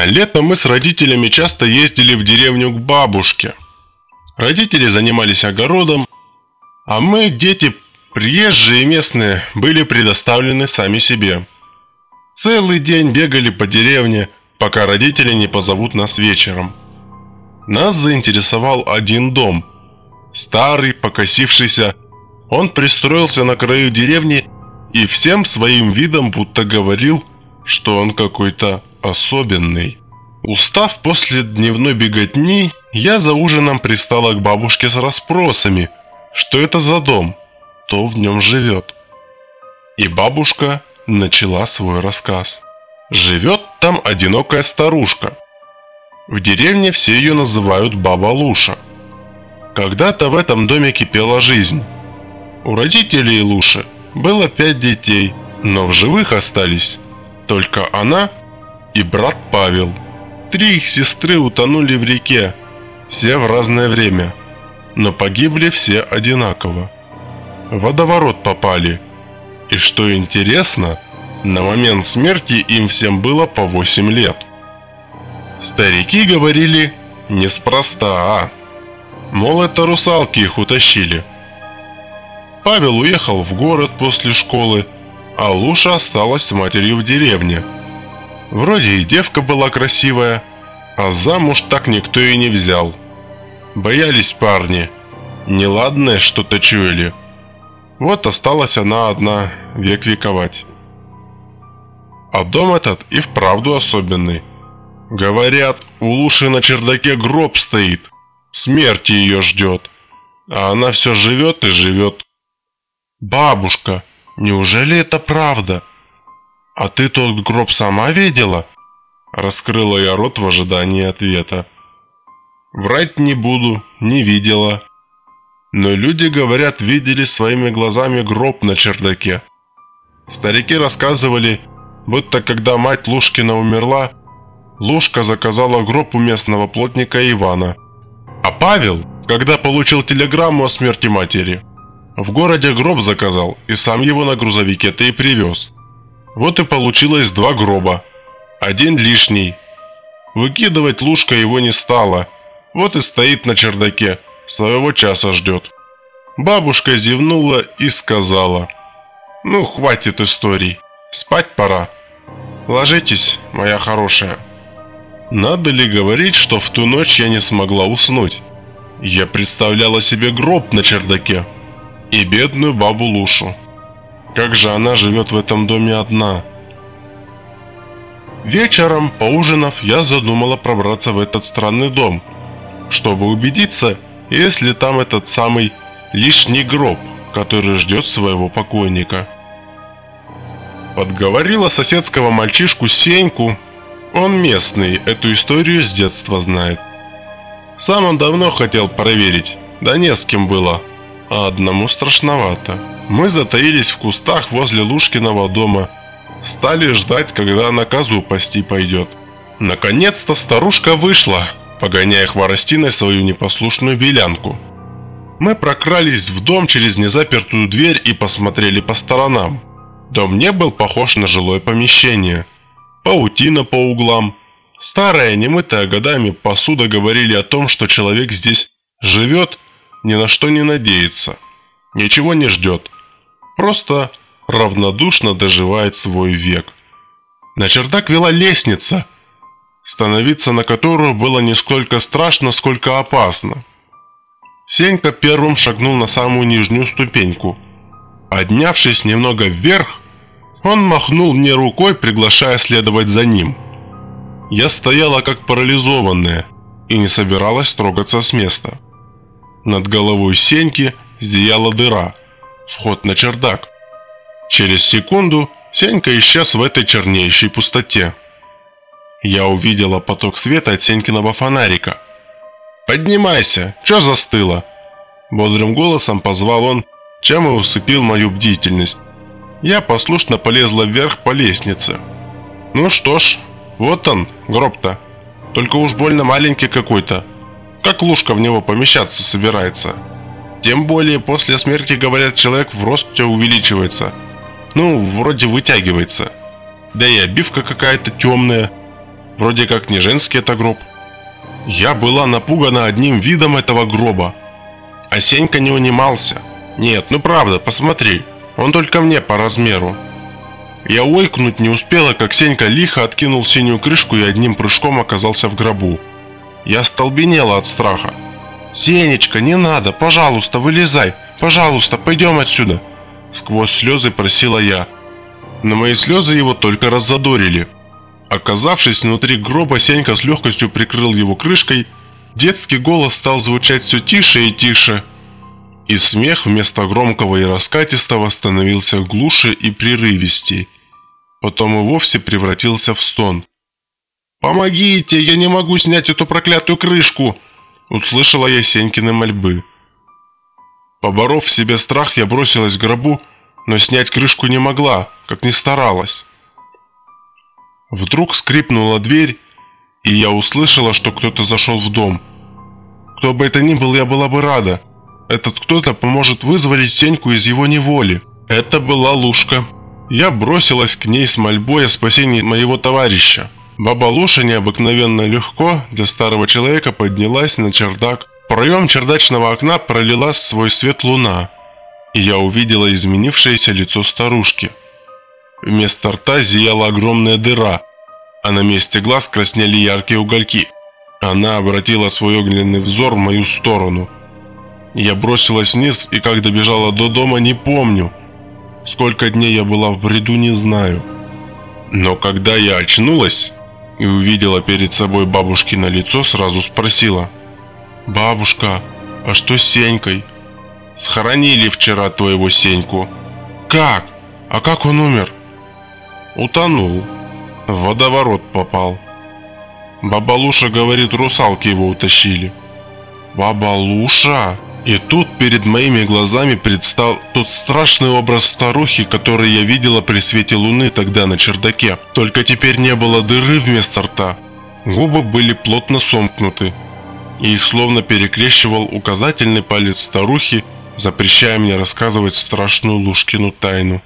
На лето мы с родителями часто ездили в деревню к бабушке. Родители занимались огородом, а мы, дети, приезжие и местные, были предоставлены сами себе. Целый день бегали по деревне, пока родители не позовут нас вечером. Нас заинтересовал один дом. Старый, покосившийся. Он пристроился на краю деревни и всем своим видом будто говорил, что он какой-то особенный. Устав после дневной беготни, я за ужином пристала к бабушке с расспросами, что это за дом, кто в нем живет. И бабушка начала свой рассказ. Живет там одинокая старушка. В деревне все ее называют Баба Луша. Когда-то в этом доме кипела жизнь. У родителей Луши было пять детей, но в живых остались только она и брат Павел. Три их сестры утонули в реке, все в разное время, но погибли все одинаково. В водоворот попали. И что интересно, на момент смерти им всем было по 8 лет. Старики говорили неспроста, а. Мол, это русалки их утащили. Павел уехал в город после школы, а Луша осталась с матерью в деревне – Вроде и девка была красивая, а замуж так никто и не взял. Боялись парни, неладное что-то чуяли. Вот осталась она одна, век вековать. А дом этот и вправду особенный. Говорят, у Луши на чердаке гроб стоит, смерти ее ждет. А она все живет и живет. Бабушка, неужели это правда? «А ты тот гроб сама видела?» Раскрыла я рот в ожидании ответа. «Врать не буду, не видела. Но люди, говорят, видели своими глазами гроб на чердаке. Старики рассказывали, будто когда мать Лушкина умерла, Лушка заказала гроб у местного плотника Ивана. А Павел, когда получил телеграмму о смерти матери, в городе гроб заказал и сам его на грузовике-то и привез. Вот и получилось два гроба. Один лишний. Выкидывать Лушка его не стала. Вот и стоит на чердаке. Своего часа ждет. Бабушка зевнула и сказала. «Ну, хватит историй. Спать пора. Ложитесь, моя хорошая». Надо ли говорить, что в ту ночь я не смогла уснуть? Я представляла себе гроб на чердаке и бедную бабу Лушу. Как же она живет в этом доме одна? Вечером, поужинав, я задумала пробраться в этот странный дом, чтобы убедиться, если там этот самый лишний гроб, который ждет своего покойника. Подговорила соседского мальчишку Сеньку, он местный, эту историю с детства знает. Сам он давно хотел проверить, да не с кем было, а одному страшновато. Мы затаились в кустах возле Лушкиного дома. Стали ждать, когда на козу пасти пойдет. Наконец-то старушка вышла, погоняя хворостиной свою непослушную белянку. Мы прокрались в дом через незапертую дверь и посмотрели по сторонам. Дом не был похож на жилое помещение. Паутина по углам. Старая, немытая годами посуда говорили о том, что человек здесь живет, ни на что не надеется. Ничего не ждет просто равнодушно доживает свой век. На чердак вела лестница, становиться на которую было не сколько страшно, сколько опасно. Сенька первым шагнул на самую нижнюю ступеньку. Поднявшись немного вверх, он махнул мне рукой, приглашая следовать за ним. Я стояла как парализованная и не собиралась трогаться с места. Над головой Сеньки зияла дыра – вход на чердак. Через секунду Сенька исчез в этой чернеющей пустоте. Я увидела поток света от Сенькиного фонарика. «Поднимайся! Чё застыло?» Бодрым голосом позвал он, чем и усыпил мою бдительность. Я послушно полезла вверх по лестнице. «Ну что ж, вот он, гроб-то. Только уж больно маленький какой-то. Как лужка в него помещаться собирается?» Тем более после смерти, говорят, человек в росте увеличивается. Ну, вроде вытягивается. Да и обивка какая-то темная. Вроде как не женский это гроб. Я была напугана одним видом этого гроба. А Сенька не унимался. Нет, ну правда, посмотри, он только мне по размеру. Я ойкнуть не успела, как Сенька лихо откинул синюю крышку и одним прыжком оказался в гробу. Я столбенела от страха. «Сенечка, не надо, пожалуйста, вылезай, пожалуйста, пойдем отсюда!» Сквозь слезы просила я. Но мои слезы его только раззадорили. Оказавшись внутри гроба, Сенька с легкостью прикрыл его крышкой. Детский голос стал звучать все тише и тише. И смех вместо громкого и раскатистого становился глуше и прерывистей. Потом и вовсе превратился в стон. «Помогите, я не могу снять эту проклятую крышку!» Услышала я Сенькины мольбы. Поборов в себе страх, я бросилась к гробу, но снять крышку не могла, как ни старалась. Вдруг скрипнула дверь, и я услышала, что кто-то зашел в дом. Кто бы это ни был, я была бы рада. Этот кто-то поможет вызволить Сеньку из его неволи. Это была Лушка. Я бросилась к ней с мольбой о спасении моего товарища. Баба Луша необыкновенно легко для старого человека поднялась на чердак. В проем чердачного окна пролилась свой свет луна, и я увидела изменившееся лицо старушки. Вместо рта зияла огромная дыра, а на месте глаз краснели яркие угольки. Она обратила свой огненный взор в мою сторону. Я бросилась вниз и как добежала до дома, не помню. Сколько дней я была в бреду, не знаю. Но когда я очнулась, и увидела перед собой бабушкино лицо, сразу спросила. «Бабушка, а что с Сенькой?» «Схоронили вчера твоего Сеньку». «Как? А как он умер?» «Утонул. В водоворот попал». Баба Луша говорит, русалки его утащили. «Баба Луша?» И тут перед моими глазами предстал тот страшный образ старухи, который я видела при свете луны тогда на чердаке. Только теперь не было дыры вместо рта. Губы были плотно сомкнуты, и их словно перекрещивал указательный палец старухи, запрещая мне рассказывать страшную Лушкину тайну.